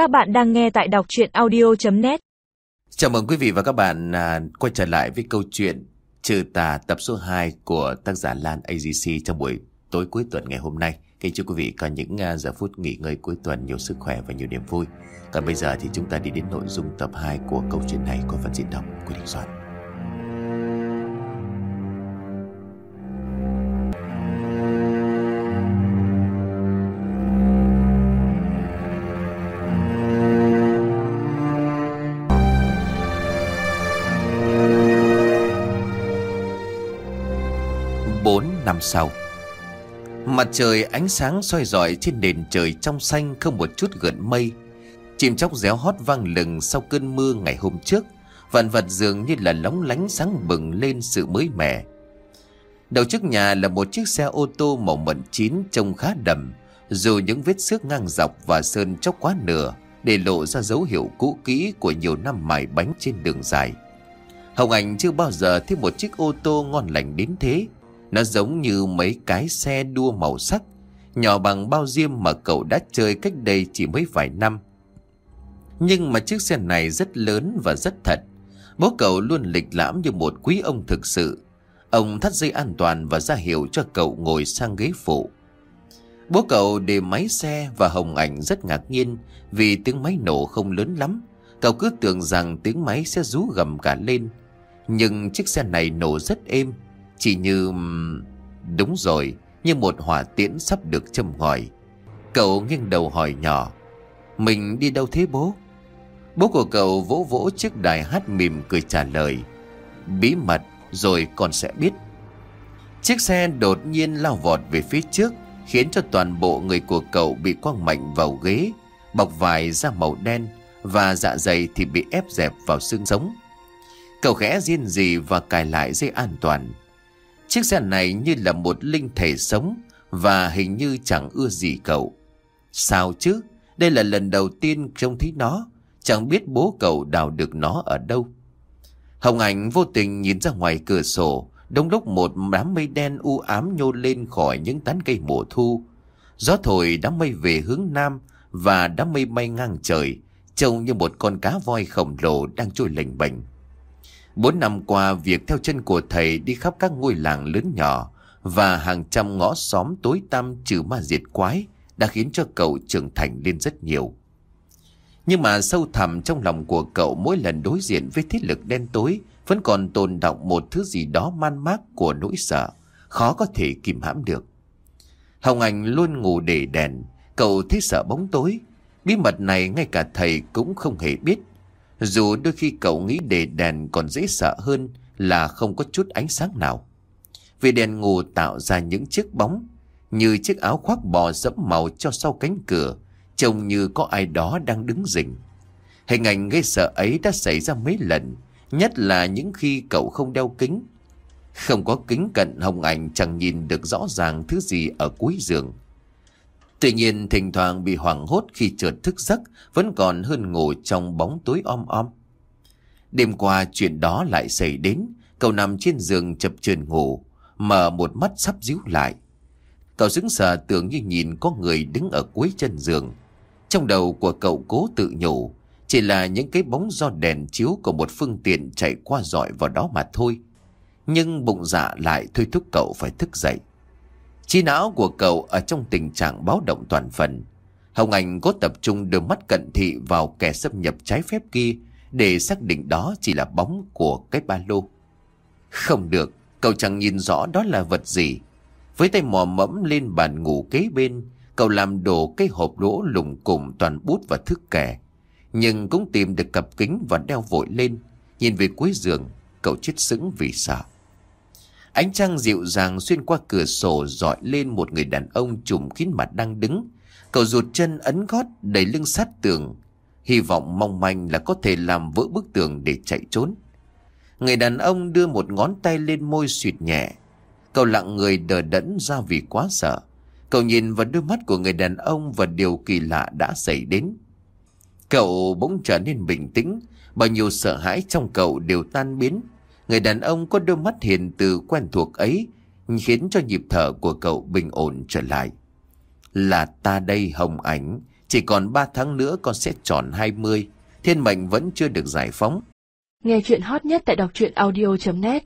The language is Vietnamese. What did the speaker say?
Các bạn đang nghe tại đọc chuyện audio.net Chào mừng quý vị và các bạn à, quay trở lại với câu chuyện Trừ tà tập số 2 của tác giả Lan AGC trong buổi tối cuối tuần ngày hôm nay. Kính chúc quý vị có những à, giờ phút nghỉ ngơi cuối tuần nhiều sức khỏe và nhiều niềm vui. Còn bây giờ thì chúng ta đi đến nội dung tập 2 của câu chuyện này của phần diễn đọc của Đình Soạn. Bốn năm sau. Mặt trời ánh sáng soi rọi trên nền trời trong xanh không một chút gợn mây. Chim chóc réo hót vang lừng sau cơn mưa ngày hôm trước. Vạn vật dường như là lóng lánh sáng bừng lên sự mới mẻ. Đầu trước nhà là một chiếc xe ô tô màu mận chín trông khá đầm, Dù những vết xước ngang dọc và sơn chóc quá nửa Để lộ ra dấu hiệu cũ kỹ của nhiều năm mài bánh trên đường dài. Hồng Anh chưa bao giờ thấy một chiếc ô tô ngon lành đến thế. Nó giống như mấy cái xe đua màu sắc, Nhỏ bằng bao diêm mà cậu đã chơi cách đây chỉ mới vài năm. Nhưng mà chiếc xe này rất lớn và rất thật. Bố cậu luôn lịch lãm như một quý ông thực sự. Ông thắt dây an toàn và ra hiệu cho cậu ngồi sang ghế phụ. Bố cậu để máy xe và Hồng Ảnh rất ngạc nhiên Vì tiếng máy nổ không lớn lắm. Cậu cứ tưởng rằng tiếng máy sẽ rú gầm cả lên. Nhưng chiếc xe này nổ rất êm chỉ như... Đúng rồi, Như một hỏa tiễn sắp được châm ngòi. Cậu nghiêng đầu hỏi nhỏ, Mình đi đâu thế bố? Bố của cậu vỗ vỗ chiếc đài hát mỉm cười trả lời, Bí mật, rồi con sẽ biết. Chiếc xe đột nhiên lao vọt về phía trước, Khiến cho toàn bộ người của cậu bị quăng mạnh vào ghế, Bọc vải da màu đen Và dạ dày thì bị ép dẹp vào xương sống. Cậu khẽ riêng gì và cài lại dây an toàn. Chiếc xe này như là một linh thể sống Và hình như chẳng ưa gì cậu. Sao chứ? Đây là lần đầu tiên trông thấy nó. Chẳng biết bố cậu đào được nó ở đâu. Hồng Ảnh vô tình nhìn ra ngoài cửa sổ, Đông lúc một đám mây đen u ám nhô lên khỏi những tán cây mùa thu. Gió thổi đám mây về hướng nam Và đám mây bay ngang trời, Trông như một con cá voi khổng lồ đang trôi lềnh bềnh Bốn năm qua, việc theo chân của thầy đi khắp các ngôi làng lớn nhỏ Và hàng trăm ngõ xóm tối tăm trừ ma diệt quái Đã khiến cho cậu trưởng thành lên rất nhiều. Nhưng mà sâu thẳm trong lòng của cậu, mỗi lần đối diện với thế lực đen tối Vẫn còn tồn động một thứ gì đó man mác của nỗi sợ, Khó có thể kìm hãm được. Hồng Anh luôn ngủ để đèn, Cậu thấy sợ bóng tối. Bí mật này ngay cả thầy cũng không hề biết dù đôi khi cậu nghĩ để đèn còn dễ sợ hơn là không có chút ánh sáng nào. Vì đèn ngủ tạo ra những chiếc bóng, như chiếc áo khoác bò dẫm màu cho sau cánh cửa, trông như có ai đó đang đứng rình. Hình ảnh gây sợ ấy đã xảy ra mấy lần, nhất là những khi cậu không đeo kính. Không có kính cận hồng ảnh chẳng nhìn được rõ ràng thứ gì ở cuối giường. Tuy nhiên thỉnh thoảng bị hoảng hốt khi chợt thức giấc vẫn còn hơn ngủ trong bóng tối om om. Đêm qua chuyện đó lại xảy đến, cậu nằm trên giường chập chờn ngủ, mở một mắt sắp díu lại. Cậu sững sờ tưởng như nhìn có người đứng ở cuối chân giường. Trong đầu của cậu cố tự nhủ, chỉ là những cái bóng do đèn chiếu của một phương tiện chạy qua dọi vào đó mà thôi. Nhưng bụng dạ lại thôi thúc cậu phải thức dậy. Trí não của cậu ở trong tình trạng báo động toàn phần. Hồng Anh cố tập trung đưa mắt cận thị vào kẻ xâm nhập trái phép kia để xác định đó chỉ là bóng của cái ba lô. Không được, cậu chẳng nhìn rõ đó là vật gì. Với tay mò mẫm lên bàn ngủ kế bên, cậu làm đổ cái hộp lỗ lùng cùng toàn bút và thức kẻ. Nhưng cũng tìm được cặp kính và đeo vội lên. Nhìn về cuối giường, cậu chết sững vì sợ. Ánh trăng dịu dàng xuyên qua cửa sổ dọi lên một người đàn ông trùm kín mặt đang đứng. Cậu rụt chân ấn gót đẩy lưng sát tường. Hy vọng mong manh là có thể làm vỡ bức tường để chạy trốn. Người đàn ông đưa một ngón tay lên môi suyệt nhẹ. Cậu lặng người đờ đẫn ra vì quá sợ. Cậu nhìn vào đôi mắt của người đàn ông và điều kỳ lạ đã xảy đến. Cậu bỗng trở nên bình tĩnh, bao nhiêu sợ hãi trong cậu đều tan biến. Người đàn ông có đôi mắt hiền từ quen thuộc ấy khiến cho nhịp thở của cậu bình ổn trở lại. Là ta đây Hồng Ảnh, Chỉ còn 3 tháng nữa con sẽ tròn 20 Thiên mệnh vẫn chưa được giải phóng Nghe chuyện hot nhất tại đọc truyện audio.net